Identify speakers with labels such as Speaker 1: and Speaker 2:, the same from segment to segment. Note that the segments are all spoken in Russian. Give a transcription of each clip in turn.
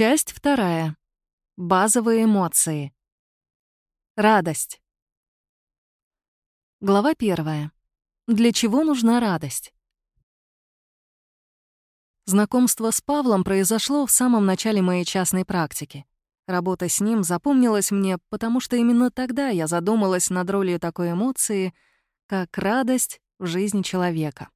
Speaker 1: Часть вторая. Базовые эмоции. Радость. Глава первая. Для чего нужна радость? Знакомство с Павлом произошло в самом начале моей частной практики. Работа с ним запомнилась мне, потому что именно тогда я задумалась над ролью такой эмоции, как радость в жизни человека.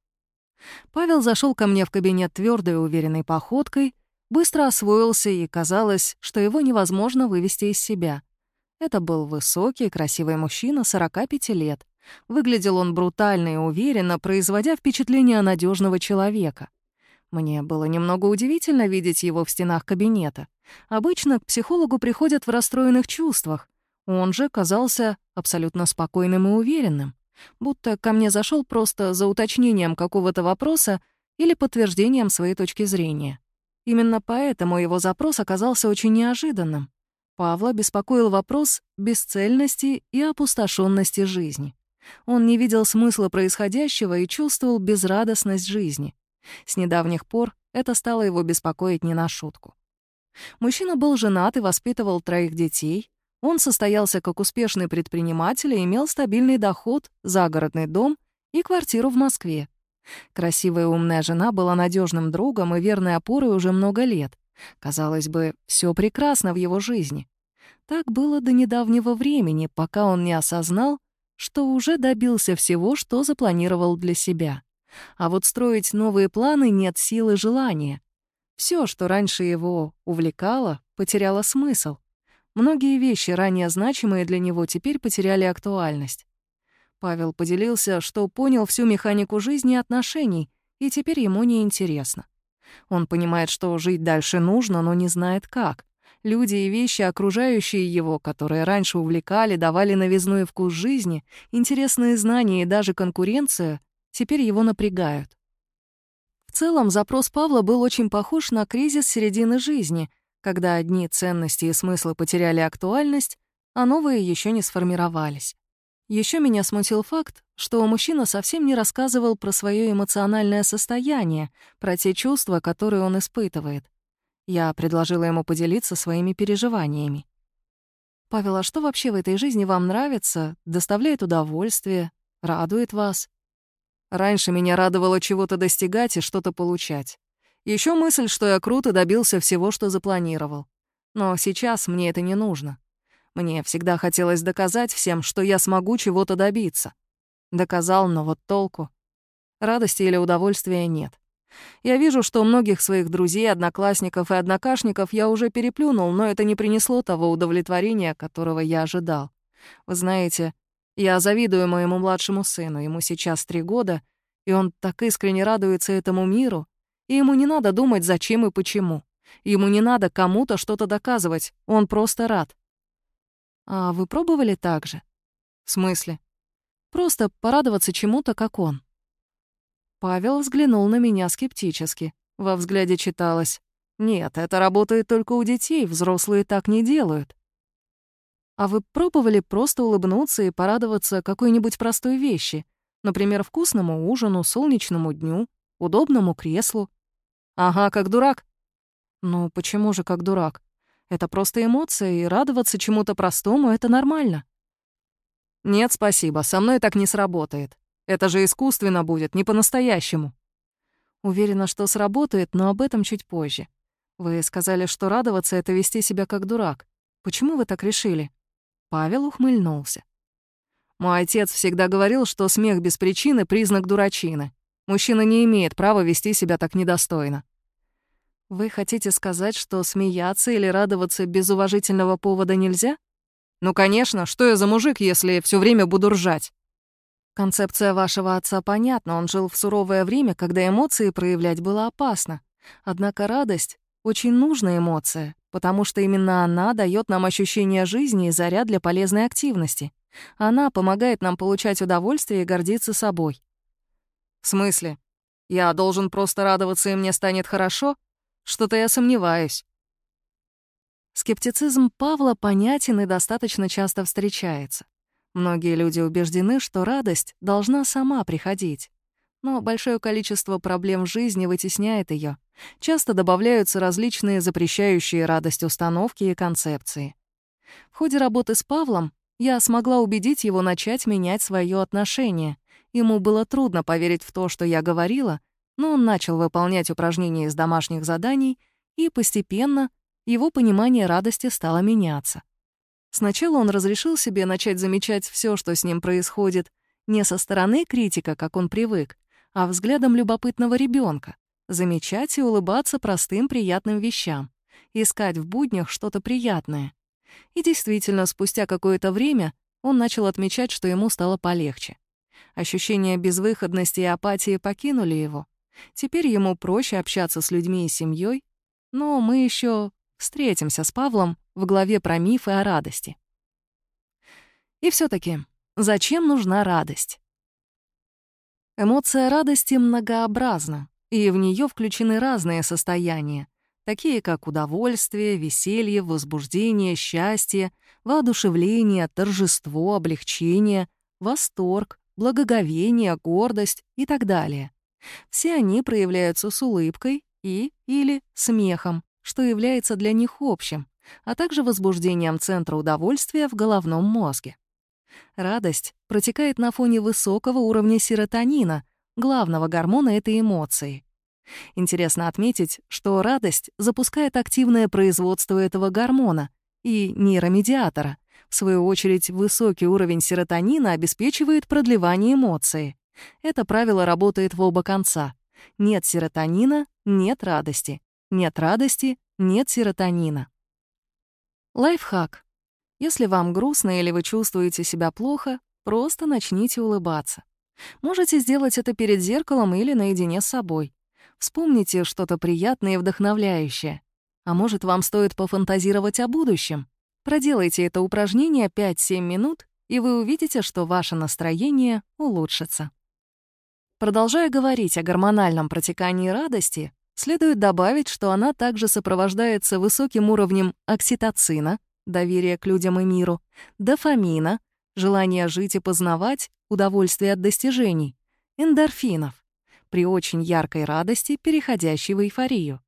Speaker 1: Павел зашел ко мне в кабинет твердой и уверенной походкой — быстро освоился, и казалось, что его невозможно вывести из себя. Это был высокий, красивый мужчина 45 лет. Выглядел он брутально и уверенно, производя впечатление надежного человека. Мне было немного удивительно видеть его в стенах кабинета. Обычно к психологу приходят в расстроенных чувствах. Он же казался абсолютно спокойным и уверенным, будто ко мне зашел просто за уточнением какого-то вопроса или подтверждением своей точки зрения. Именно поэтому его запрос оказался очень неожиданным. Павла беспокоил вопрос бесцельности и опустошенности жизни. Он не видел смысла происходящего и чувствовал безрадостность жизни. С недавних пор это стало его беспокоить не на шутку. Мужчина был женат и воспитывал троих детей. Он состоялся как успешный предприниматель и имел стабильный доход, загородный дом и квартиру в Москве. Красивая умная жена была надежным другом и верной опорой уже много лет. Казалось бы, все прекрасно в его жизни. Так было до недавнего времени, пока он не осознал, что уже добился всего, что запланировал для себя. А вот строить новые планы нет силы желания. Все, что раньше его увлекало, потеряло смысл. Многие вещи, ранее значимые для него, теперь потеряли актуальность. Павел поделился, что понял всю механику жизни и отношений, и теперь ему не интересно. Он понимает, что жить дальше нужно, но не знает как. Люди и вещи, окружающие его, которые раньше увлекали, давали новизну и вкус жизни, интересные знания и даже конкуренция, теперь его напрягают. В целом, запрос Павла был очень похож на кризис середины жизни, когда одни ценности и смыслы потеряли актуальность, а новые еще не сформировались. Еще меня смутил факт, что мужчина совсем не рассказывал про свое эмоциональное состояние, про те чувства, которые он испытывает. Я предложила ему поделиться своими переживаниями. «Павел, а что вообще в этой жизни вам нравится, доставляет удовольствие, радует вас?» Раньше меня радовало чего-то достигать и что-то получать. Еще мысль, что я круто добился всего, что запланировал. Но сейчас мне это не нужно. Мне всегда хотелось доказать всем, что я смогу чего-то добиться. Доказал, но вот толку. Радости или удовольствия нет. Я вижу, что многих своих друзей, одноклассников и однокашников я уже переплюнул, но это не принесло того удовлетворения, которого я ожидал. Вы знаете, я завидую моему младшему сыну, ему сейчас три года, и он так искренне радуется этому миру, и ему не надо думать, зачем и почему. Ему не надо кому-то что-то доказывать, он просто рад. А вы пробовали так же? В смысле? Просто порадоваться чему-то, как он. Павел взглянул на меня скептически. Во взгляде читалось. «Нет, это работает только у детей, взрослые так не делают». А вы пробовали просто улыбнуться и порадоваться какой-нибудь простой вещи? Например, вкусному ужину, солнечному дню, удобному креслу? Ага, как дурак. Ну, почему же как дурак? Это просто эмоция, и радоваться чему-то простому — это нормально. Нет, спасибо, со мной так не сработает. Это же искусственно будет, не по-настоящему. Уверена, что сработает, но об этом чуть позже. Вы сказали, что радоваться — это вести себя как дурак. Почему вы так решили? Павел ухмыльнулся. Мой отец всегда говорил, что смех без причины — признак дурачины. Мужчина не имеет права вести себя так недостойно. Вы хотите сказать, что смеяться или радоваться без уважительного повода нельзя? Ну, конечно, что я за мужик, если все время буду ржать? Концепция вашего отца понятна, он жил в суровое время, когда эмоции проявлять было опасно. Однако радость — очень нужная эмоция, потому что именно она дает нам ощущение жизни и заряд для полезной активности. Она помогает нам получать удовольствие и гордиться собой. В смысле? Я должен просто радоваться, и мне станет хорошо? Что-то я сомневаюсь. Скептицизм Павла понятен и достаточно часто встречается. Многие люди убеждены, что радость должна сама приходить. но большое количество проблем в жизни вытесняет ее. Часто добавляются различные запрещающие радость установки и концепции. В ходе работы с Павлом я смогла убедить его начать менять свое отношение. Ему было трудно поверить в то, что я говорила, но он начал выполнять упражнения из домашних заданий, и постепенно его понимание радости стало меняться. Сначала он разрешил себе начать замечать все, что с ним происходит, не со стороны критика, как он привык, а взглядом любопытного ребенка, замечать и улыбаться простым приятным вещам, искать в буднях что-то приятное. И действительно, спустя какое-то время он начал отмечать, что ему стало полегче. Ощущения безвыходности и апатии покинули его. Теперь ему проще общаться с людьми и семьей, но мы еще встретимся с Павлом в главе про мифы о радости. И все таки зачем нужна радость? Эмоция радости многообразна, и в нее включены разные состояния, такие как удовольствие, веселье, возбуждение, счастье, воодушевление, торжество, облегчение, восторг, благоговение, гордость и так далее. Все они проявляются с улыбкой и или смехом, что является для них общим, а также возбуждением центра удовольствия в головном мозге. Радость протекает на фоне высокого уровня серотонина, главного гормона этой эмоции. Интересно отметить, что радость запускает активное производство этого гормона и нейромедиатора. В свою очередь, высокий уровень серотонина обеспечивает продлевание эмоции. Это правило работает в оба конца. Нет серотонина — нет радости. Нет радости — нет серотонина. Лайфхак. Если вам грустно или вы чувствуете себя плохо, просто начните улыбаться. Можете сделать это перед зеркалом или наедине с собой. Вспомните что-то приятное и вдохновляющее. А может, вам стоит пофантазировать о будущем? Проделайте это упражнение 5-7 минут, и вы увидите, что ваше настроение улучшится. Продолжая говорить о гормональном протекании радости, следует добавить, что она также сопровождается высоким уровнем окситоцина, доверие к людям и миру, дофамина, желание жить и познавать, удовольствие от достижений, эндорфинов, при очень яркой радости, переходящей в эйфорию.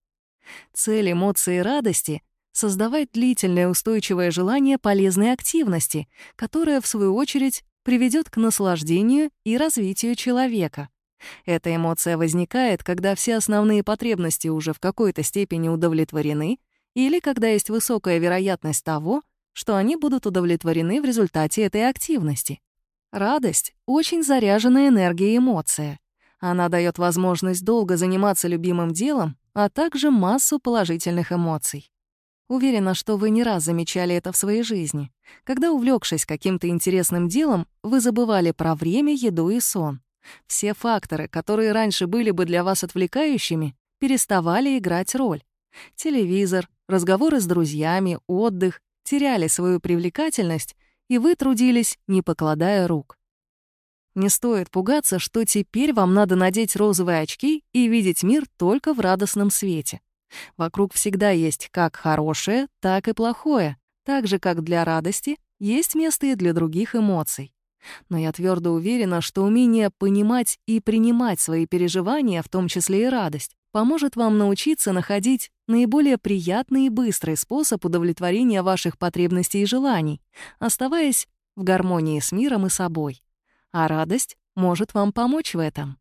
Speaker 1: Цель эмоции радости — создавать длительное устойчивое желание полезной активности, которая, в свою очередь, приведет к наслаждению и развитию человека. Эта эмоция возникает, когда все основные потребности уже в какой-то степени удовлетворены или когда есть высокая вероятность того, что они будут удовлетворены в результате этой активности. Радость — очень заряженная энергией эмоция. Она дает возможность долго заниматься любимым делом, а также массу положительных эмоций. Уверена, что вы не раз замечали это в своей жизни. Когда, увлекшись каким-то интересным делом, вы забывали про время, еду и сон. Все факторы, которые раньше были бы для вас отвлекающими, переставали играть роль. Телевизор, разговоры с друзьями, отдых теряли свою привлекательность, и вы трудились, не покладая рук. Не стоит пугаться, что теперь вам надо надеть розовые очки и видеть мир только в радостном свете. Вокруг всегда есть как хорошее, так и плохое, так же, как для радости есть место и для других эмоций. Но я твердо уверена, что умение понимать и принимать свои переживания, в том числе и радость, поможет вам научиться находить наиболее приятный и быстрый способ удовлетворения ваших потребностей и желаний, оставаясь в гармонии с миром и собой. А радость может вам помочь в этом.